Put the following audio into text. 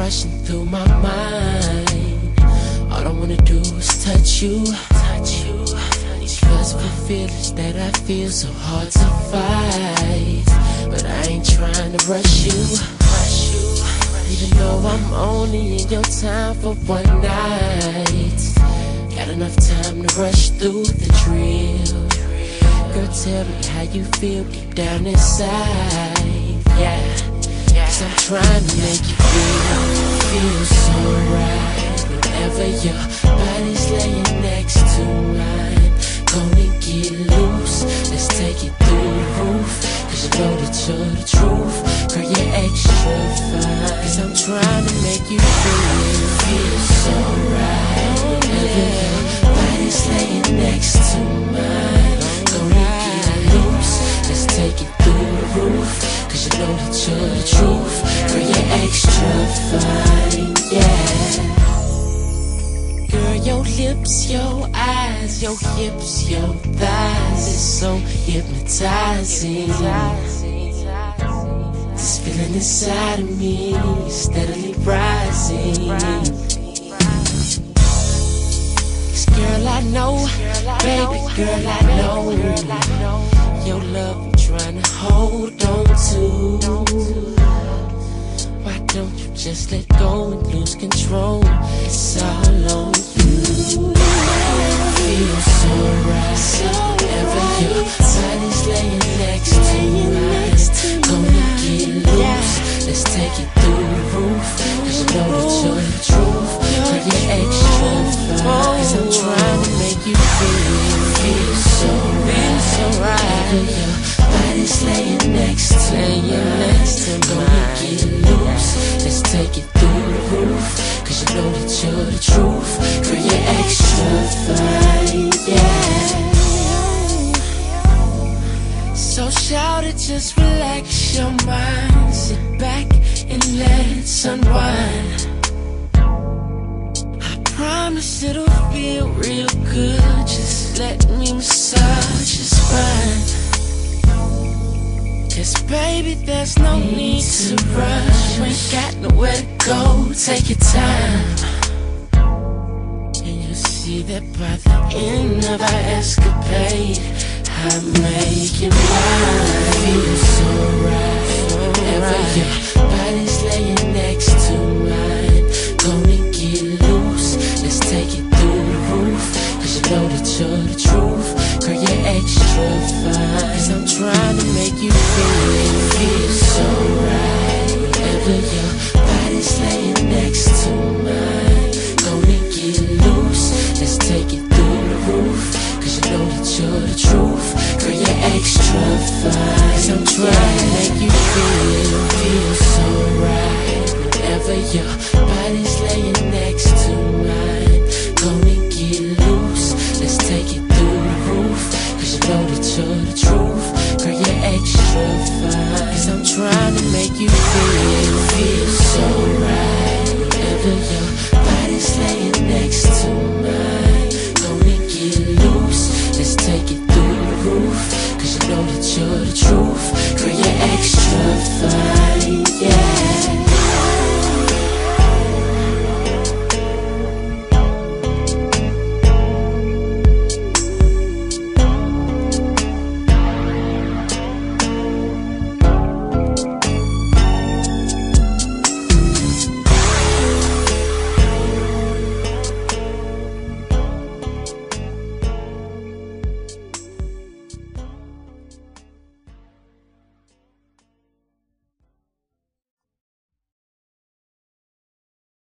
rushing through my mind. All I wanna do is touch you, touch you. These lustful feelings that I feel so hard to fight, but I ain't trying to rush you, rush you. Even though I'm only in your time for one night, got enough time to rush through the drill. Girl, tell me how you feel deep down inside. Yeah, trying to make you feel, feel so right. Whenever your body's laying next to mine, gonna get loose. Let's take it through the roof. Cause you know that you're the truth. Girl, you're extra fine. Cause I'm trying to make you feel, feel so right. Whenever your body's laying next to mine, gonna get loose. Let's take it through the roof. Cause you know that you're the truth. Girl, you're extra fine, yeah. Girl, your lips, your eyes, your hips, your thighs is so hypnotizing. This feeling inside of me is steadily rising. Girl, I know, baby girl, I know your love I'm trying to hold on to. Don't you just let go and lose control? It's all on So shout it, just relax your mind. Sit back and let it unwind. I promise it'll feel real good. Just let me massage your spine. Cause baby, there's no need to rush. You ain't got nowhere to go. Take your time. And you'll see that by the end of our escapade, I make it. Feel so right. Whenever your body's laying next to mine, to the truth. Girl, you're extra fine. Cause I'm trying to make you feel Feel so right. Ever your body's laying next to mine. Don't let get loose. Let's take it through the roof. Cause you know that you're the truth. Girl, you're extra fine.